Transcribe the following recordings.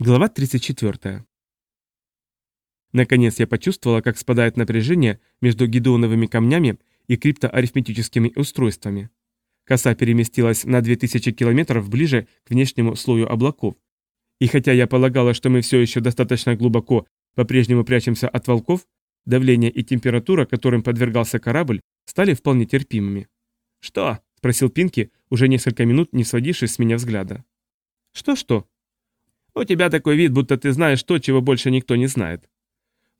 Глава 34. Наконец я почувствовала, как спадает напряжение между гидеоновыми камнями и криптоарифметическими устройствами. Коса переместилась на 2000 километров ближе к внешнему слою облаков. И хотя я полагала, что мы все еще достаточно глубоко по-прежнему прячемся от волков, давление и температура, которым подвергался корабль, стали вполне терпимыми. «Что?» – спросил Пинки, уже несколько минут не сводившись с меня взгляда. «Что-что?» У тебя такой вид, будто ты знаешь то, чего больше никто не знает.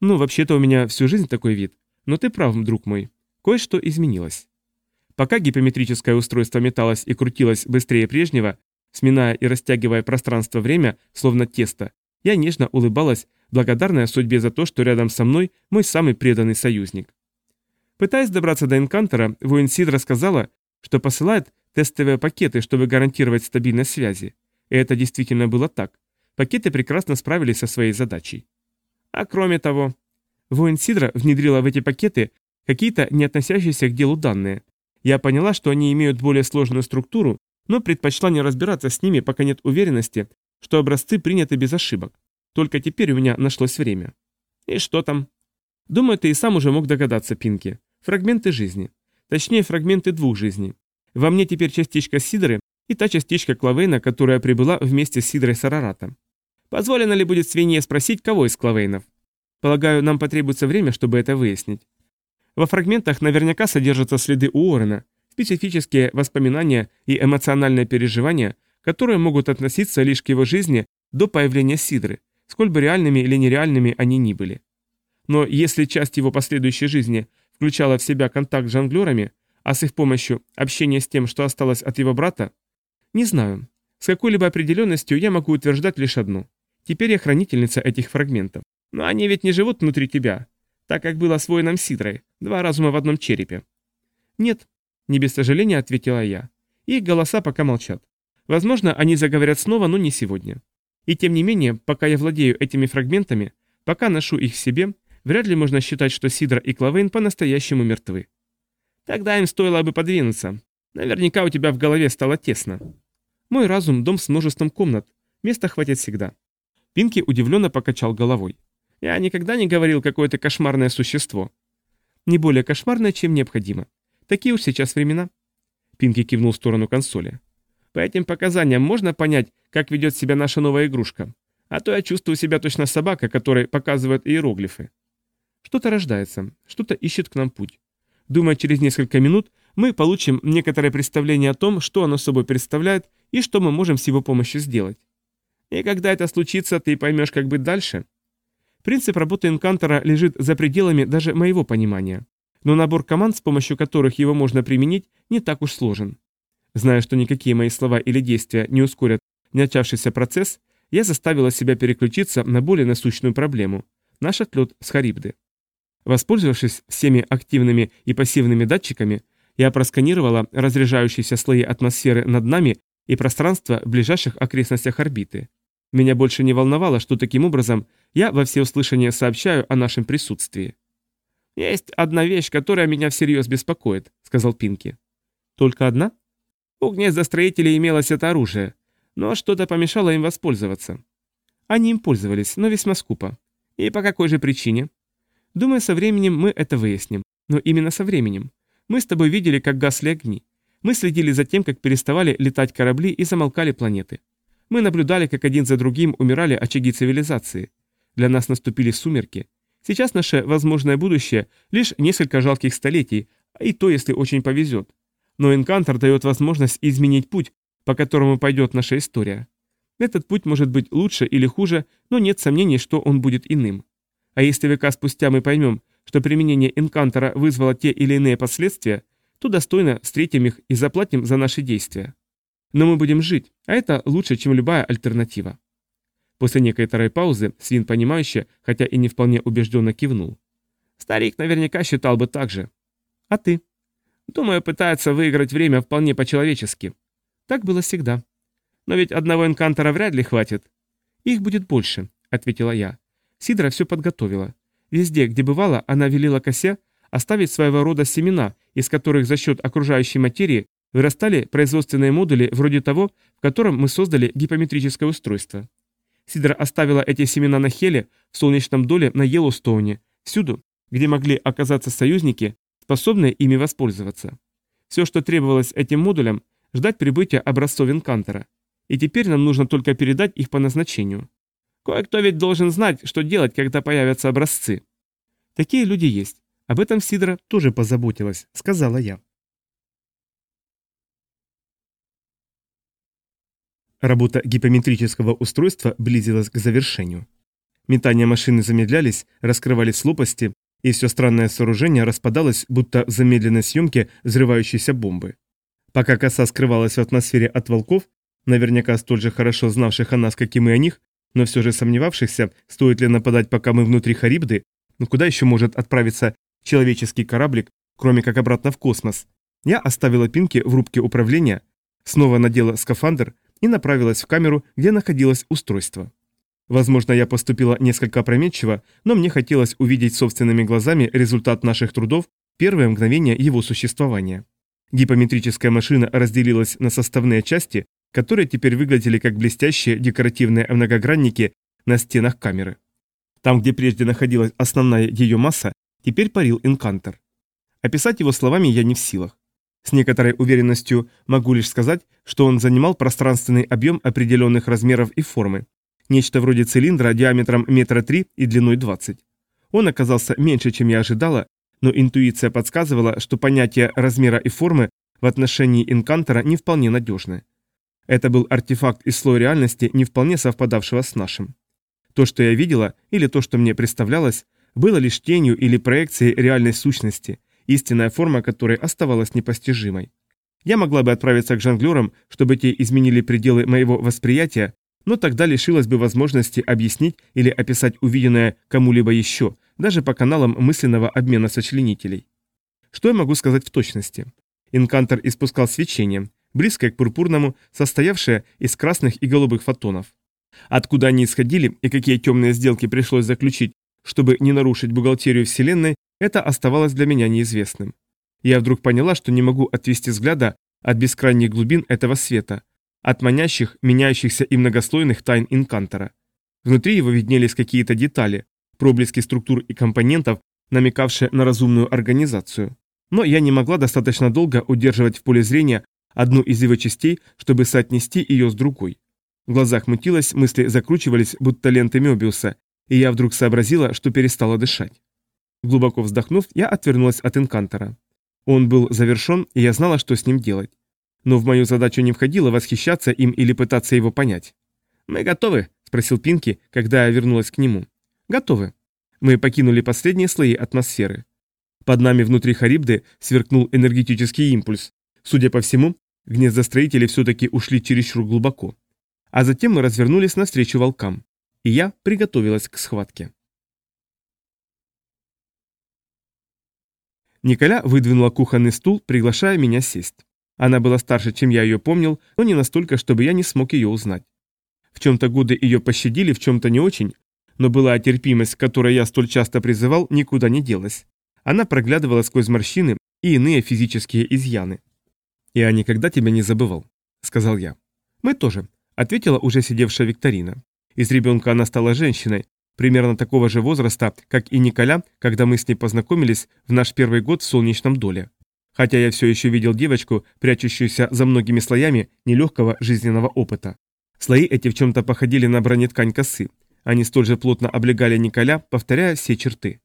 Ну, вообще-то у меня всю жизнь такой вид. Но ты прав, друг мой. Кое-что изменилось. Пока гипометрическое устройство металось и крутилось быстрее прежнего, сминая и растягивая пространство-время, словно тесто, я нежно улыбалась, благодарная судьбе за то, что рядом со мной мой самый преданный союзник. Пытаясь добраться до Энкантера, воин Сид рассказала, что посылает тестовые пакеты, чтобы гарантировать стабильность связи. И это действительно было так пакеты прекрасно справились со своей задачей. А кроме того, воин Сидра внедрила в эти пакеты какие-то не относящиеся к делу данные. Я поняла, что они имеют более сложную структуру, но предпочла не разбираться с ними, пока нет уверенности, что образцы приняты без ошибок. Только теперь у меня нашлось время. И что там? Думаю, ты и сам уже мог догадаться, Пинки. Фрагменты жизни. Точнее, фрагменты двух жизней. Во мне теперь частичка Сидры и та частичка Клавейна, которая прибыла вместе с Сидрой Сарарата. Позволено ли будет свинье спросить, кого из Клавейнов? Полагаю, нам потребуется время, чтобы это выяснить. Во фрагментах наверняка содержатся следы Уоррена, специфические воспоминания и эмоциональные переживания, которые могут относиться лишь к его жизни до появления Сидры, сколь бы реальными или нереальными они ни были. Но если часть его последующей жизни включала в себя контакт с жонглерами, а с их помощью общение с тем, что осталось от его брата, не знаю. С какой-либо определенностью я могу утверждать лишь одно. Теперь я хранительница этих фрагментов. Но они ведь не живут внутри тебя, так как было с воином Сидрой, два разума в одном черепе. Нет, не без сожаления ответила я. Их голоса пока молчат. Возможно, они заговорят снова, но не сегодня. И тем не менее, пока я владею этими фрагментами, пока ношу их в себе, вряд ли можно считать, что Сидра и Клавейн по-настоящему мертвы. Тогда им стоило бы подвинуться. Наверняка у тебя в голове стало тесно. Мой разум – дом с множеством комнат. Места хватит всегда. Пинки удивленно покачал головой. «Я никогда не говорил какое-то кошмарное существо. Не более кошмарное, чем необходимо. Такие уж сейчас времена». Пинки кивнул в сторону консоли. «По этим показаниям можно понять, как ведет себя наша новая игрушка. А то я чувствую себя точно собака, которой показывают иероглифы. Что-то рождается, что-то ищет к нам путь. Думаю, через несколько минут мы получим некоторое представление о том, что оно собой представляет и что мы можем с его помощью сделать. И когда это случится, ты поймешь, как быть дальше. Принцип работы инкантора лежит за пределами даже моего понимания. Но набор команд, с помощью которых его можно применить, не так уж сложен. Зная, что никакие мои слова или действия не ускорят начавшийся процесс, я заставила себя переключиться на более насущную проблему – наш отлет с Харибды. Воспользовавшись всеми активными и пассивными датчиками, я просканировала разряжающиеся слои атмосферы над нами и пространство в ближайших окрестностях орбиты. Меня больше не волновало, что таким образом я во всеуслышание сообщаю о нашем присутствии. «Есть одна вещь, которая меня всерьез беспокоит», — сказал Пинки. «Только одна?» У гнездостроителей имелось это оружие, но что-то помешало им воспользоваться. Они им пользовались, но весьма скупо. И по какой же причине? Думаю, со временем мы это выясним. Но именно со временем. Мы с тобой видели, как гасли огни. Мы следили за тем, как переставали летать корабли и замолкали планеты. Мы наблюдали, как один за другим умирали очаги цивилизации. Для нас наступили сумерки. Сейчас наше возможное будущее – лишь несколько жалких столетий, и то, если очень повезет. Но Энкантер дает возможность изменить путь, по которому пойдет наша история. Этот путь может быть лучше или хуже, но нет сомнений, что он будет иным. А если века спустя мы поймем, что применение Энкантера вызвало те или иные последствия, то достойно встретим их и заплатим за наши действия. Но мы будем жить, а это лучше, чем любая альтернатива. После некоторой паузы Свин, понимающе, хотя и не вполне убежденно кивнул. Старик наверняка считал бы так же. А ты? Думаю, пытается выиграть время вполне по-человечески. Так было всегда. Но ведь одного инкантора вряд ли хватит. Их будет больше, ответила я. Сидра все подготовила. Везде, где бывала, она велела косе оставить своего рода семена, из которых за счет окружающей материи вырастали производственные модули вроде того, в котором мы создали гипометрическое устройство. Сидра оставила эти семена на Хеле, в солнечном доле на Йеллоустоуне, всюду, где могли оказаться союзники, способные ими воспользоваться. Все, что требовалось этим модулям, ждать прибытия образцов Инкантера. И теперь нам нужно только передать их по назначению. Кое-кто ведь должен знать, что делать, когда появятся образцы. Такие люди есть. Об этом Сидра тоже позаботилась, сказала я. Работа гипометрического устройства близилась к завершению. Метания машины замедлялись, раскрывались лопасти, и все странное сооружение распадалось, будто в замедленной съемке взрывающейся бомбы. Пока коса скрывалась в атмосфере от волков, наверняка столь же хорошо знавших о нас, как и мы о них, но все же сомневавшихся, стоит ли нападать, пока мы внутри Харибды, но куда еще может отправиться человеческий кораблик, кроме как обратно в космос. Я оставила пинки в рубке управления, снова надела скафандр и направилась в камеру, где находилось устройство. Возможно, я поступила несколько опрометчиво, но мне хотелось увидеть собственными глазами результат наших трудов первое мгновение его существования. Гипометрическая машина разделилась на составные части, которые теперь выглядели как блестящие декоративные многогранники на стенах камеры. Там, где прежде находилась основная ее масса, теперь парил инкантер. Описать его словами я не в силах. С некоторой уверенностью могу лишь сказать, что он занимал пространственный объем определенных размеров и формы. Нечто вроде цилиндра диаметром метра три и длиной 20. Он оказался меньше, чем я ожидала, но интуиция подсказывала, что понятие размера и формы в отношении инкантера не вполне надежное. Это был артефакт из слоя реальности, не вполне совпадавшего с нашим. То, что я видела, или то, что мне представлялось, было лишь тенью или проекцией реальной сущности, истинная форма которой оставалась непостижимой. Я могла бы отправиться к жонглерам, чтобы те изменили пределы моего восприятия, но тогда лишилась бы возможности объяснить или описать увиденное кому-либо еще, даже по каналам мысленного обмена сочленителей. Что я могу сказать в точности? Инкантер испускал свечение, близкое к пурпурному, состоявшее из красных и голубых фотонов. Откуда они исходили и какие темные сделки пришлось заключить, чтобы не нарушить бухгалтерию Вселенной, это оставалось для меня неизвестным. Я вдруг поняла, что не могу отвести взгляда от бескрайних глубин этого света, от манящих, меняющихся и многослойных тайн Инкантера. Внутри его виднелись какие-то детали, проблески структур и компонентов, намекавшие на разумную организацию. Но я не могла достаточно долго удерживать в поле зрения одну из его частей, чтобы соотнести ее с другой. В глазах мутилось, мысли закручивались, будто ленты Мёбиуса, и я вдруг сообразила, что перестала дышать. Глубоко вздохнув, я отвернулась от инкантера. Он был завершен, и я знала, что с ним делать. Но в мою задачу не входило восхищаться им или пытаться его понять. «Мы готовы?» – спросил Пинки, когда я вернулась к нему. «Готовы». Мы покинули последние слои атмосферы. Под нами внутри Харибды сверкнул энергетический импульс. Судя по всему, гнездостроители все-таки ушли чересчур глубоко. А затем мы развернулись навстречу волкам и я приготовилась к схватке. Николя выдвинула кухонный стул, приглашая меня сесть. Она была старше, чем я ее помнил, но не настолько, чтобы я не смог ее узнать. В чем-то годы ее пощадили, в чем-то не очень, но была терпимость, к которой я столь часто призывал, никуда не делась. Она проглядывала сквозь морщины и иные физические изъяны. «Я никогда тебя не забывал», — сказал я. «Мы тоже», — ответила уже сидевшая Викторина. Из ребенка она стала женщиной, примерно такого же возраста, как и Николя, когда мы с ней познакомились в наш первый год в солнечном доле. Хотя я все еще видел девочку, прячущуюся за многими слоями нелегкого жизненного опыта. Слои эти в чем-то походили на бронеткань косы. Они столь же плотно облегали Николя, повторяя все черты.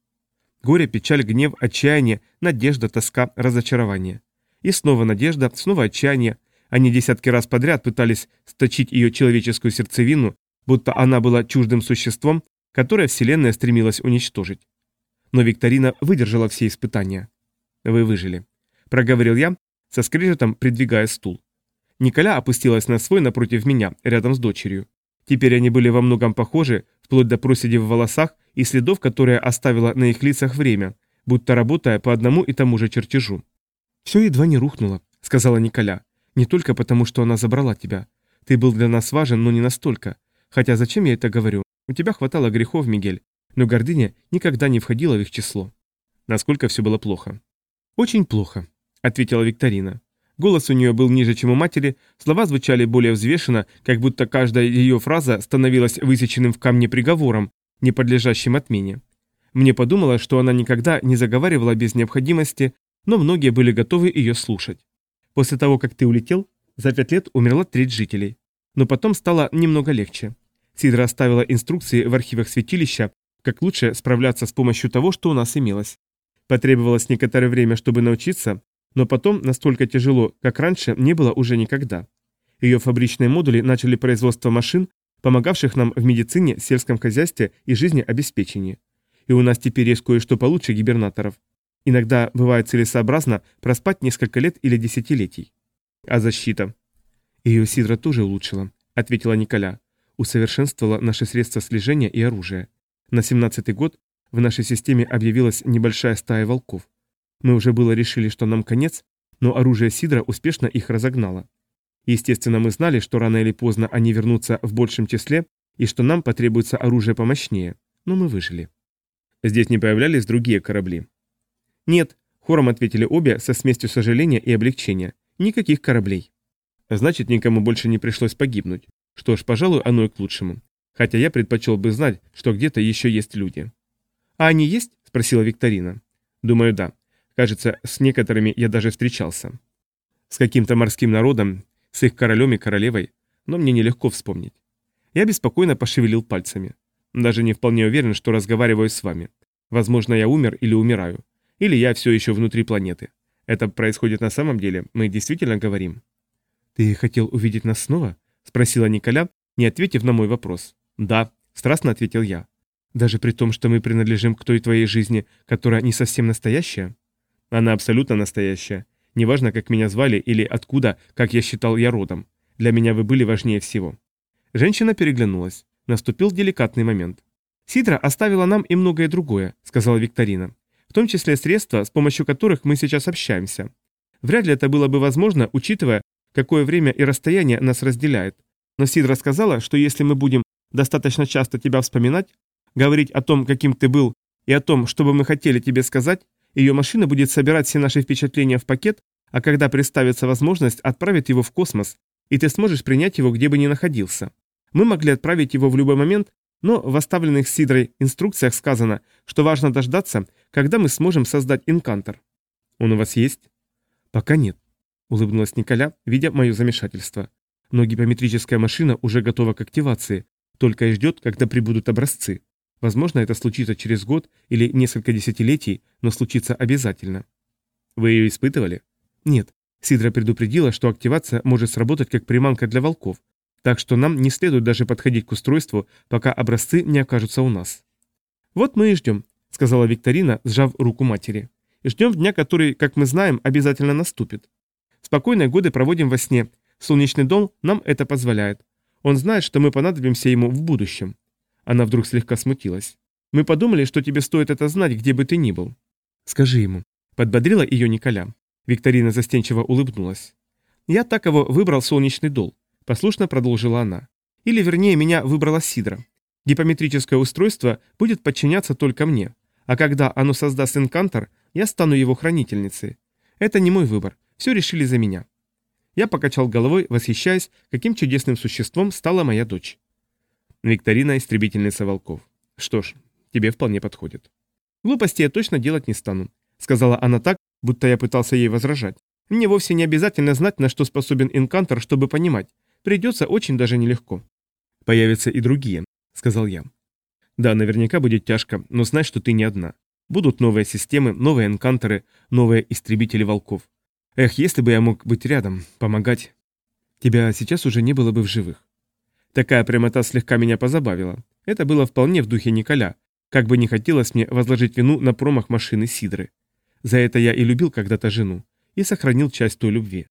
Горе, печаль, гнев, отчаяние, надежда, тоска, разочарование. И снова надежда, снова отчаяние. Они десятки раз подряд пытались сточить ее человеческую сердцевину, будто она была чуждым существом, которое Вселенная стремилась уничтожить. Но Викторина выдержала все испытания. «Вы выжили», — проговорил я, со скрежетом придвигая стул. Николя опустилась на свой напротив меня, рядом с дочерью. Теперь они были во многом похожи, вплоть до проседи в волосах и следов, которые оставила на их лицах время, будто работая по одному и тому же чертежу. «Все едва не рухнуло», — сказала Николя. «Не только потому, что она забрала тебя. Ты был для нас важен, но не настолько. Хотя зачем я это говорю? У тебя хватало грехов, Мигель, но гордыня никогда не входила в их число. Насколько все было плохо? Очень плохо, ответила Викторина. Голос у нее был ниже, чем у матери, слова звучали более взвешенно, как будто каждая ее фраза становилась высеченным в камне приговором, не подлежащим отмене. Мне подумалось, что она никогда не заговаривала без необходимости, но многие были готовы ее слушать. После того, как ты улетел, за пять лет умерла треть жителей. Но потом стало немного легче. Сидра оставила инструкции в архивах святилища, как лучше справляться с помощью того, что у нас имелось. Потребовалось некоторое время, чтобы научиться, но потом настолько тяжело, как раньше, не было уже никогда. Ее фабричные модули начали производство машин, помогавших нам в медицине, сельском хозяйстве и жизнеобеспечении. И у нас теперь есть кое-что получше гибернаторов. Иногда бывает целесообразно проспать несколько лет или десятилетий. А защита? Ее Сидра тоже улучшила, ответила Николя. Усовершенствовала наши средства слежения и оружие. На 17-й год в нашей системе объявилась небольшая стая волков. Мы уже было решили, что нам конец, но оружие Сидра успешно их разогнало. Естественно, мы знали, что рано или поздно они вернутся в большем числе и что нам потребуется оружие помощнее, но мы выжили. Здесь не появлялись другие корабли. Нет, хором ответили обе со смесью сожаления и облегчения. Никаких кораблей. Значит, никому больше не пришлось погибнуть. Что ж, пожалуй, оно и к лучшему. Хотя я предпочел бы знать, что где-то еще есть люди. «А они есть?» – спросила Викторина. «Думаю, да. Кажется, с некоторыми я даже встречался. С каким-то морским народом, с их королем и королевой, но мне нелегко вспомнить. Я беспокойно пошевелил пальцами. Даже не вполне уверен, что разговариваю с вами. Возможно, я умер или умираю. Или я все еще внутри планеты. Это происходит на самом деле? Мы действительно говорим? «Ты хотел увидеть нас снова?» – спросила Николя, не ответив на мой вопрос. «Да», – страстно ответил я. «Даже при том, что мы принадлежим к той твоей жизни, которая не совсем настоящая?» Она абсолютно настоящая. Неважно, как меня звали или откуда, как я считал я родом. Для меня вы были важнее всего. Женщина переглянулась. Наступил деликатный момент. «Сидра оставила нам и многое другое», — сказала Викторина. «В том числе средства, с помощью которых мы сейчас общаемся. Вряд ли это было бы возможно, учитывая, какое время и расстояние нас разделяет. Но Сидра сказала, что если мы будем достаточно часто тебя вспоминать, говорить о том, каким ты был, и о том, что бы мы хотели тебе сказать, ее машина будет собирать все наши впечатления в пакет, а когда представится возможность, отправит его в космос, и ты сможешь принять его, где бы ни находился. Мы могли отправить его в любой момент, но в оставленных Сидрой инструкциях сказано, что важно дождаться, когда мы сможем создать инкантор. Он у вас есть? Пока нет, улыбнулась Николя, видя мое замешательство. Но гипометрическая машина уже готова к активации, только и ждет, когда прибудут образцы. Возможно, это случится через год или несколько десятилетий, но случится обязательно. Вы ее испытывали? Нет. Сидра предупредила, что активация может сработать как приманка для волков, так что нам не следует даже подходить к устройству, пока образцы не окажутся у нас. Вот мы и ждем, сказала Викторина, сжав руку матери. И ждем дня, который, как мы знаем, обязательно наступит. Спокойные годы проводим во сне. Солнечный дом нам это позволяет. Он знает, что мы понадобимся ему в будущем. Она вдруг слегка смутилась. «Мы подумали, что тебе стоит это знать, где бы ты ни был». «Скажи ему». Подбодрила ее Николя. Викторина застенчиво улыбнулась. «Я так его выбрал солнечный дол», — послушно продолжила она. «Или, вернее, меня выбрала Сидра. Гипометрическое устройство будет подчиняться только мне, а когда оно создаст инкантор, я стану его хранительницей. Это не мой выбор, все решили за меня». Я покачал головой, восхищаясь, каким чудесным существом стала моя дочь. Викторина истребительница волков. Что ж, тебе вполне подходит. Глупости я точно делать не стану, сказала она так, будто я пытался ей возражать. Мне вовсе не обязательно знать, на что способен инкантор, чтобы понимать. Придется очень даже нелегко. Появятся и другие, сказал я. Да, наверняка будет тяжко, но знай, что ты не одна. Будут новые системы, новые инканторы, новые истребители волков. Эх, если бы я мог быть рядом, помогать. Тебя сейчас уже не было бы в живых. Такая прямота слегка меня позабавила. Это было вполне в духе Николя, как бы не хотелось мне возложить вину на промах машины Сидры. За это я и любил когда-то жену, и сохранил часть той любви.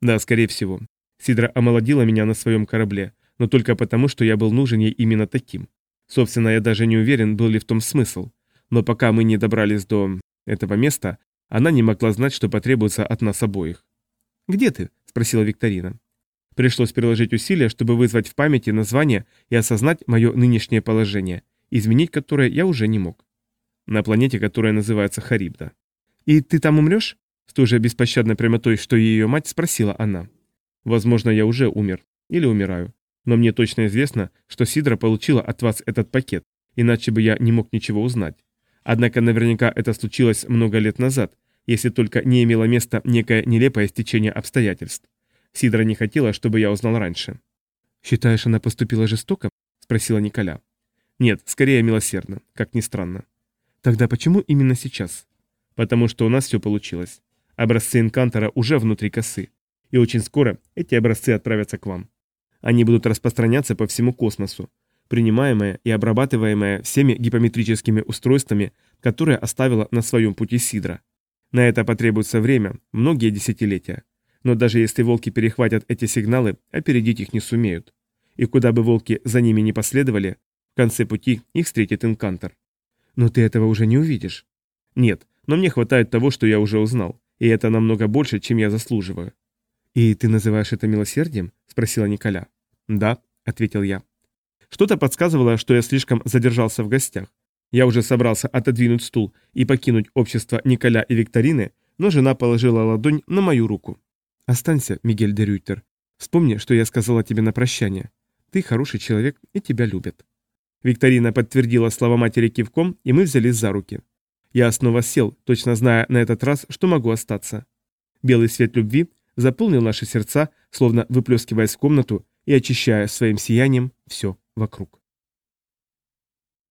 Да, скорее всего. Сидра омолодила меня на своем корабле, но только потому, что я был нужен ей именно таким. Собственно, я даже не уверен, был ли в том смысл. Но пока мы не добрались до этого места, она не могла знать, что потребуется от нас обоих. «Где ты?» – спросила Викторина. Пришлось приложить усилия, чтобы вызвать в памяти название и осознать мое нынешнее положение, изменить которое я уже не мог. На планете, которая называется Харибда. «И ты там умрешь?» С той же беспощадной прямотой, что и ее мать, спросила она. Возможно, я уже умер. Или умираю. Но мне точно известно, что Сидра получила от вас этот пакет, иначе бы я не мог ничего узнать. Однако наверняка это случилось много лет назад, если только не имело место некое нелепое стечение обстоятельств. Сидра не хотела, чтобы я узнал раньше. «Считаешь, она поступила жестоко?» – спросила Николя. «Нет, скорее милосердно, как ни странно». «Тогда почему именно сейчас?» «Потому что у нас все получилось. Образцы инкантора уже внутри косы. И очень скоро эти образцы отправятся к вам. Они будут распространяться по всему космосу, принимаемые и обрабатываемые всеми гипометрическими устройствами, которые оставила на своем пути Сидра. На это потребуется время, многие десятилетия. Но даже если волки перехватят эти сигналы, опередить их не сумеют. И куда бы волки за ними не последовали, в конце пути их встретит инкантор. Но ты этого уже не увидишь. Нет, но мне хватает того, что я уже узнал, и это намного больше, чем я заслуживаю. «И ты называешь это милосердием?» – спросила Николя. «Да», – ответил я. Что-то подсказывало, что я слишком задержался в гостях. Я уже собрался отодвинуть стул и покинуть общество Николя и Викторины, но жена положила ладонь на мою руку. «Останься, Мигель де Рюйтер. Вспомни, что я сказала тебе на прощание. Ты хороший человек, и тебя любят». Викторина подтвердила слова матери кивком, и мы взялись за руки. Я снова сел, точно зная на этот раз, что могу остаться. Белый свет любви заполнил наши сердца, словно выплескиваясь в комнату и очищая своим сиянием все вокруг.